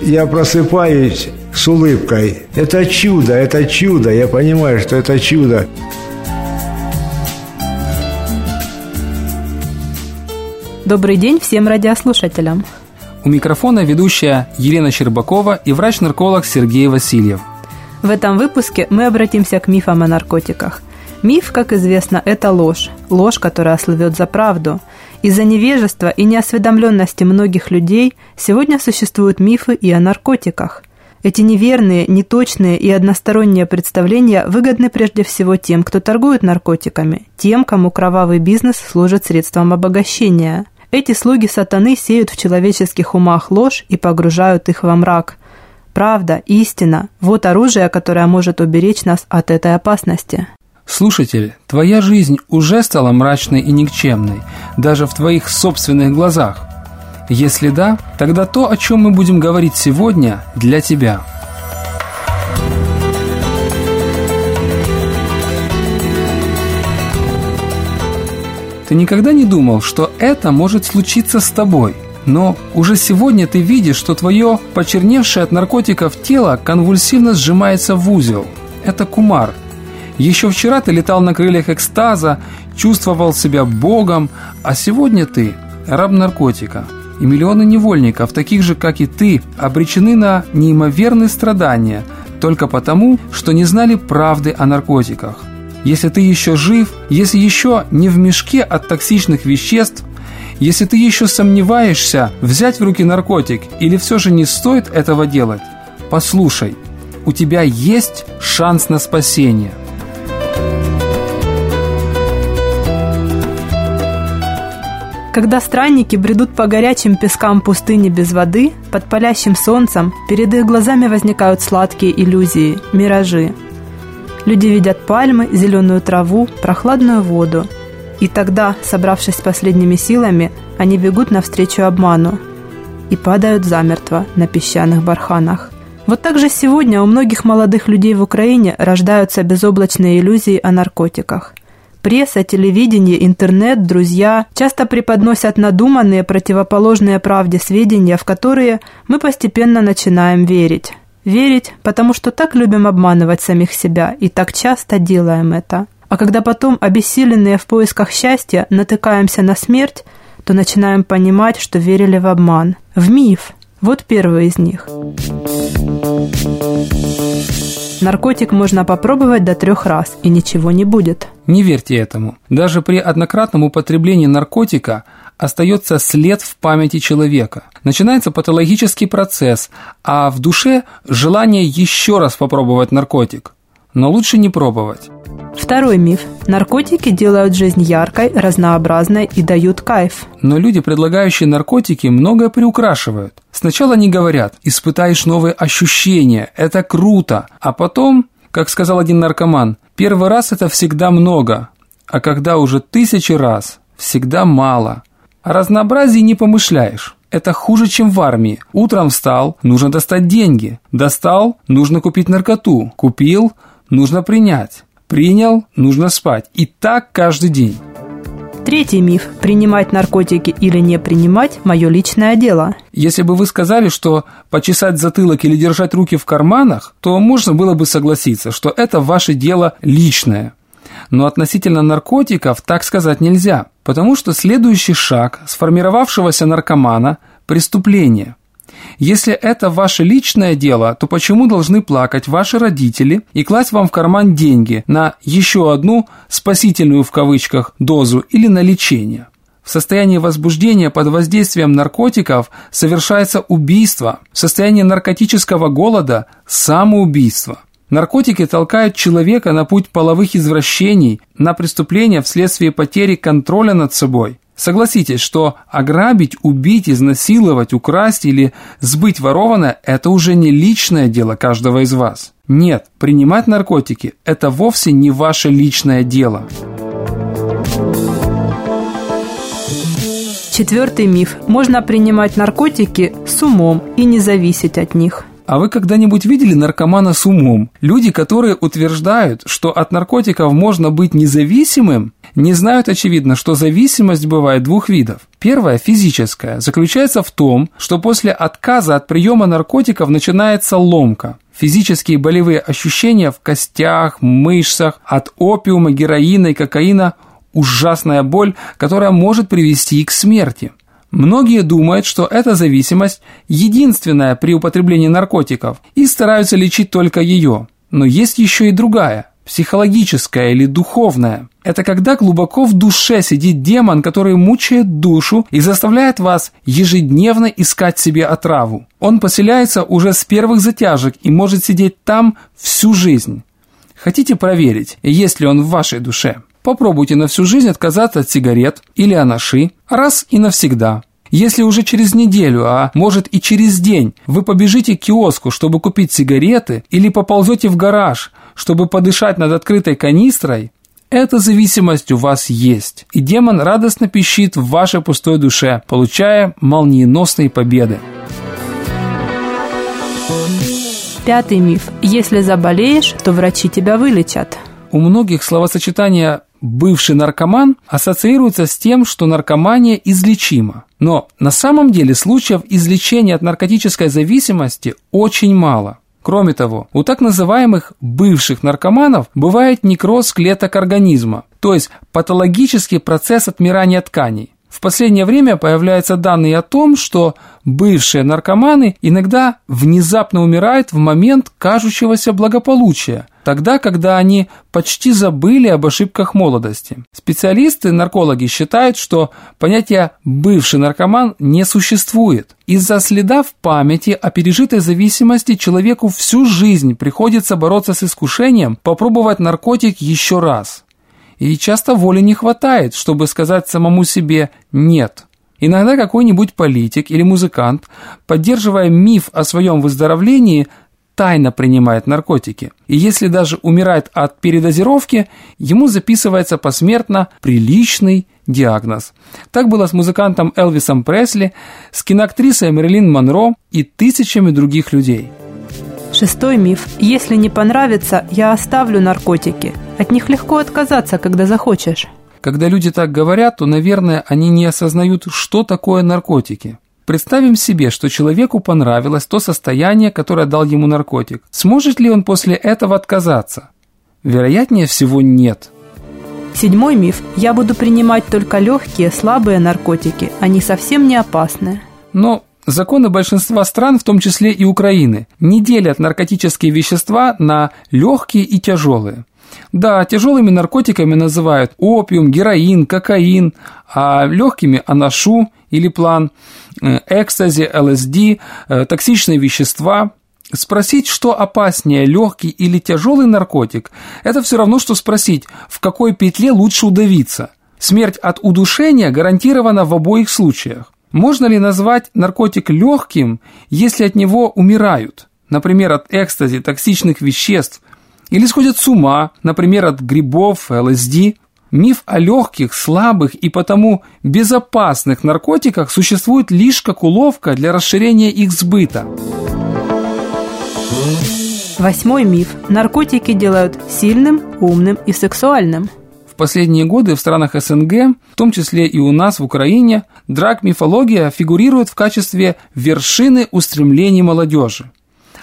Я просыпаюсь с улыбкой. Это чудо, это чудо. Я понимаю, что это чудо. Добрый день всем радиослушателям. У микрофона ведущая Елена Щербакова и врач-нарколог Сергей Васильев. В этом выпуске мы обратимся к мифам о наркотиках. Миф, как известно, это ложь. Ложь, которая слывет за правду. Из-за невежества и неосведомленности многих людей сегодня существуют мифы и о наркотиках. Эти неверные, неточные и односторонние представления выгодны прежде всего тем, кто торгует наркотиками, тем, кому кровавый бизнес служит средством обогащения. Эти слуги сатаны сеют в человеческих умах ложь и погружают их во мрак. Правда, истина – вот оружие, которое может уберечь нас от этой опасности. Слушатель, твоя жизнь уже стала мрачной и никчемной, даже в твоих собственных глазах. Если да, тогда то, о чем мы будем говорить сегодня, для тебя. Ты никогда не думал, что это может случиться с тобой – но уже сегодня ты видишь, что твое почерневшее от наркотиков тело конвульсивно сжимается в узел. Это кумар. Еще вчера ты летал на крыльях экстаза, чувствовал себя богом, а сегодня ты раб наркотика. И миллионы невольников, таких же, как и ты, обречены на неимоверные страдания только потому, что не знали правды о наркотиках. Если ты еще жив, если еще не в мешке от токсичных веществ, если ты еще сомневаешься, взять в руки наркотик или все же не стоит этого делать, послушай, у тебя есть шанс на спасение. Когда странники бредут по горячим пескам пустыни без воды, под палящим солнцем, перед их глазами возникают сладкие иллюзии, миражи. Люди видят пальмы, зеленую траву, прохладную воду. И тогда, собравшись с последними силами, они бегут навстречу обману и падают замертво на песчаных барханах. Вот так же сегодня у многих молодых людей в Украине рождаются безоблачные иллюзии о наркотиках. Пресса, телевидение, интернет, друзья часто преподносят надуманные противоположные правде сведения, в которые мы постепенно начинаем верить. Верить, потому что так любим обманывать самих себя и так часто делаем это. А когда потом, обессиленные в поисках счастья, натыкаемся на смерть, то начинаем понимать, что верили в обман, в миф. Вот первый из них. Наркотик можно попробовать до трех раз, и ничего не будет. Не верьте этому. Даже при однократном употреблении наркотика остается след в памяти человека. Начинается патологический процесс, а в душе желание еще раз попробовать наркотик. Но лучше не пробовать. Второй миф. Наркотики делают жизнь яркой, разнообразной и дают кайф. Но люди, предлагающие наркотики, многое приукрашивают. Сначала они говорят, испытаешь новые ощущения, это круто, а потом, как сказал один наркоман, первый раз это всегда много, а когда уже тысячи раз, всегда мало. О разнообразии не помышляешь. Это хуже, чем в армии. Утром встал, нужно достать деньги. Достал, нужно купить наркоту. Купил, нужно принять. Принял, нужно спать. И так каждый день. Третий миф – принимать наркотики или не принимать – мое личное дело. Если бы вы сказали, что почесать затылок или держать руки в карманах, то можно было бы согласиться, что это ваше дело личное. Но относительно наркотиков так сказать нельзя, потому что следующий шаг сформировавшегося наркомана – преступление. Если это ваше личное дело, то почему должны плакать ваши родители и класть вам в карман деньги на еще одну «спасительную» в кавычках дозу или на лечение? В состоянии возбуждения под воздействием наркотиков совершается убийство, в состоянии наркотического голода – самоубийство. Наркотики толкают человека на путь половых извращений, на преступления вследствие потери контроля над собой. Согласитесь, что ограбить, убить, изнасиловать, украсть или сбыть ворованное – это уже не личное дело каждого из вас. Нет, принимать наркотики – это вовсе не ваше личное дело. Четвертый миф. Можно принимать наркотики с умом и не зависеть от них. А вы когда-нибудь видели наркомана с умом? Люди, которые утверждают, что от наркотиков можно быть независимым, не знают, очевидно, что зависимость бывает двух видов. Первая, физическая, заключается в том, что после отказа от приема наркотиков начинается ломка. Физические болевые ощущения в костях, мышцах, от опиума, героина и кокаина – ужасная боль, которая может привести к смерти. Многие думают, что эта зависимость единственная при употреблении наркотиков и стараются лечить только ее. Но есть еще и другая, психологическая или духовная. Это когда глубоко в душе сидит демон, который мучает душу и заставляет вас ежедневно искать себе отраву. Он поселяется уже с первых затяжек и может сидеть там всю жизнь. Хотите проверить, есть ли он в вашей душе? Попробуйте на всю жизнь отказаться от сигарет или анаши раз и навсегда. Если уже через неделю, а может и через день, вы побежите к киоску, чтобы купить сигареты, или поползете в гараж, чтобы подышать над открытой канистрой, эта зависимость у вас есть, и демон радостно пищит в вашей пустой душе, получая молниеносные победы. Пятый миф. Если заболеешь, то врачи тебя вылечат. У многих словосочетание «бывший наркоман» ассоциируется с тем, что наркомания излечима. Но на самом деле случаев излечения от наркотической зависимости очень мало. Кроме того, у так называемых бывших наркоманов бывает некроз клеток организма, то есть патологический процесс отмирания тканей. В последнее время появляются данные о том, что бывшие наркоманы иногда внезапно умирают в момент кажущегося благополучия, тогда, когда они почти забыли об ошибках молодости. Специалисты, наркологи считают, что понятие «бывший наркоман» не существует. Из-за следа в памяти о пережитой зависимости человеку всю жизнь приходится бороться с искушением попробовать наркотик еще раз и часто воли не хватает, чтобы сказать самому себе «нет». Иногда какой-нибудь политик или музыкант, поддерживая миф о своем выздоровлении, тайно принимает наркотики. И если даже умирает от передозировки, ему записывается посмертно приличный диагноз. Так было с музыкантом Элвисом Пресли, с киноактрисой Мэрилин Монро и тысячами других людей. Шестой миф. Если не понравится, я оставлю наркотики. От них легко отказаться, когда захочешь. Когда люди так говорят, то, наверное, они не осознают, что такое наркотики. Представим себе, что человеку понравилось то состояние, которое дал ему наркотик. Сможет ли он после этого отказаться? Вероятнее всего нет. Седьмой миф. Я буду принимать только легкие, слабые наркотики. Они совсем не опасны. Но Законы большинства стран, в том числе и Украины, не делят наркотические вещества на легкие и тяжелые. Да, тяжелыми наркотиками называют опиум, героин, кокаин, а легкими – анашу или план, э, экстази, ЛСД, э, токсичные вещества. Спросить, что опаснее, легкий или тяжелый наркотик, это все равно, что спросить, в какой петле лучше удавиться. Смерть от удушения гарантирована в обоих случаях. Можно ли назвать наркотик легким, если от него умирают, например, от экстази, токсичных веществ, или сходят с ума, например, от грибов, ЛСД? Миф о легких, слабых и потому безопасных наркотиках существует лишь как уловка для расширения их сбыта. Восьмой миф. Наркотики делают сильным, умным и сексуальным последние годы в странах СНГ, в том числе и у нас в Украине, драг-мифология фигурирует в качестве вершины устремлений молодежи.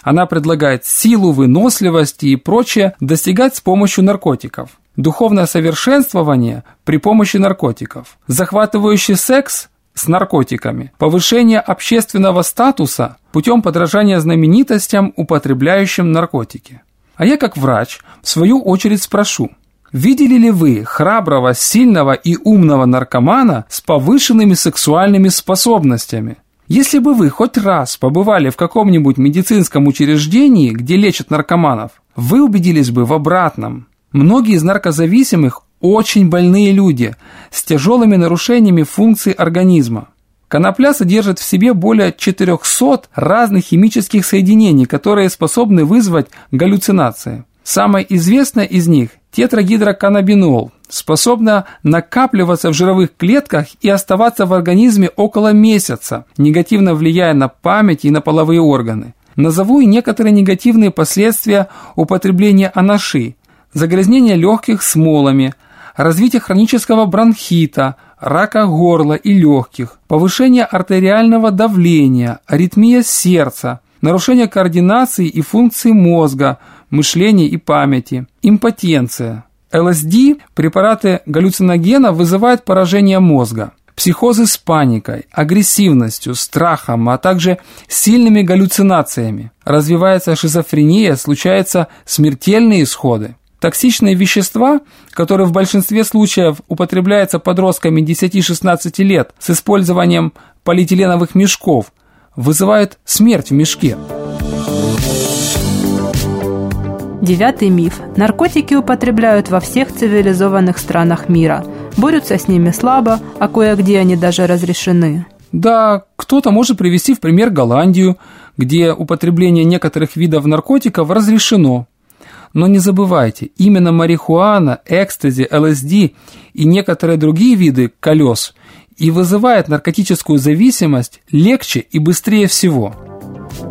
Она предлагает силу, выносливость и прочее достигать с помощью наркотиков. Духовное совершенствование при помощи наркотиков. Захватывающий секс с наркотиками, повышение общественного статуса путем подражания знаменитостям, употребляющим наркотики. А я как врач, в свою очередь спрошу, видели ли вы храброго, сильного и умного наркомана с повышенными сексуальными способностями? Если бы вы хоть раз побывали в каком-нибудь медицинском учреждении, где лечат наркоманов, вы убедились бы в обратном. Многие из наркозависимых очень больные люди с тяжелыми нарушениями функций организма. Конопля содержит в себе более 400 разных химических соединений, которые способны вызвать галлюцинации. Самое известное из них – тетрагидроканнабинол, способна накапливаться в жировых клетках и оставаться в организме около месяца, негативно влияя на память и на половые органы. Назову и некоторые негативные последствия употребления анаши, загрязнение легких смолами, развитие хронического бронхита, рака горла и легких, повышение артериального давления, аритмия сердца, нарушение координации и функции мозга, мышления и памяти, импотенция. ЛСД, препараты галлюциногена вызывают поражение мозга, психозы с паникой, агрессивностью, страхом, а также сильными галлюцинациями. Развивается шизофрения, случаются смертельные исходы. Токсичные вещества, которые в большинстве случаев употребляются подростками 10-16 лет с использованием полиэтиленовых мешков, вызывают смерть в мешке. Девятый миф. Наркотики употребляют во всех цивилизованных странах мира. Борются с ними слабо, а кое-где они даже разрешены. Да, кто-то может привести в пример Голландию, где употребление некоторых видов наркотиков разрешено, но не забывайте, именно марихуана, экстази, ЛСД и некоторые другие виды колес и вызывает наркотическую зависимость легче и быстрее всего.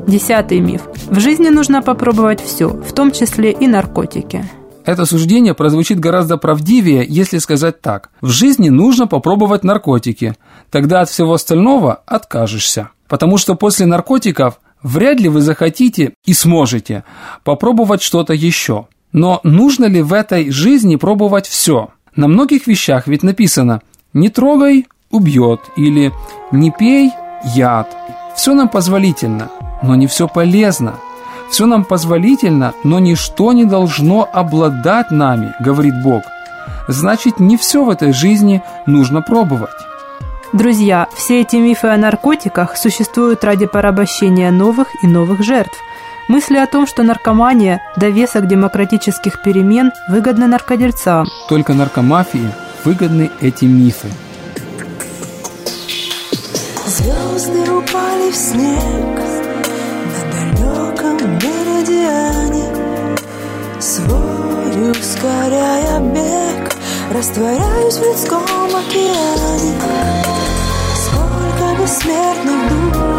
Десятый миф. В жизни нужно попробовать все, в том числе и наркотики. Это суждение прозвучит гораздо правдивее, если сказать так. В жизни нужно попробовать наркотики, тогда от всего остального откажешься. Потому что после наркотиков вряд ли вы захотите и сможете попробовать что-то еще. Но нужно ли в этой жизни пробовать все? На многих вещах ведь написано «не трогай, убьет» или «не пей, яд». Все нам позволительно, но не все полезно. Все нам позволительно, но ничто не должно обладать нами, говорит Бог. Значит, не все в этой жизни нужно пробовать. Друзья, все эти мифы о наркотиках существуют ради порабощения новых и новых жертв. Мысли о том, что наркомания – довесок демократических перемен, выгодны наркодельцам. Только наркомафии выгодны эти мифы. Звезды упали в снег Свой ускоряя бег, растворяюсь в людском океане. Сколько бессмертных душ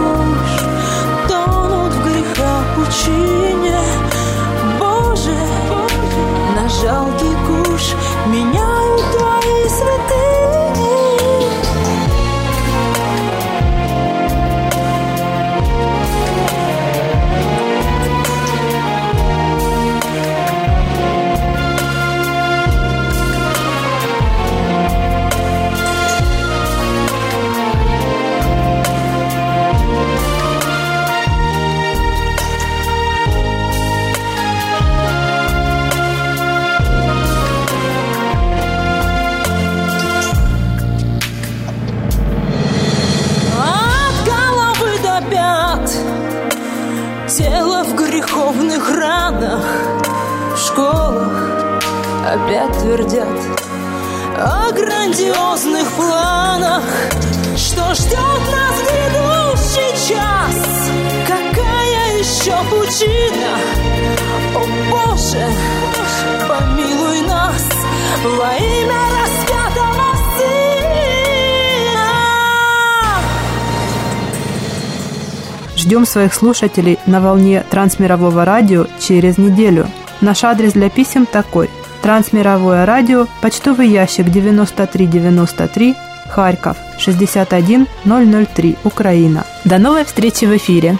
опять твердят О грандиозных планах Что ждет нас грядущий час Какая еще пучина О Боже, помилуй нас Во имя распятого Сына Ждем своих слушателей на волне Трансмирового радио через неделю. Наш адрес для писем такой. Трансмировое радио, почтовый ящик 9393, Харьков 61003, Украина. До новой встречи в эфире!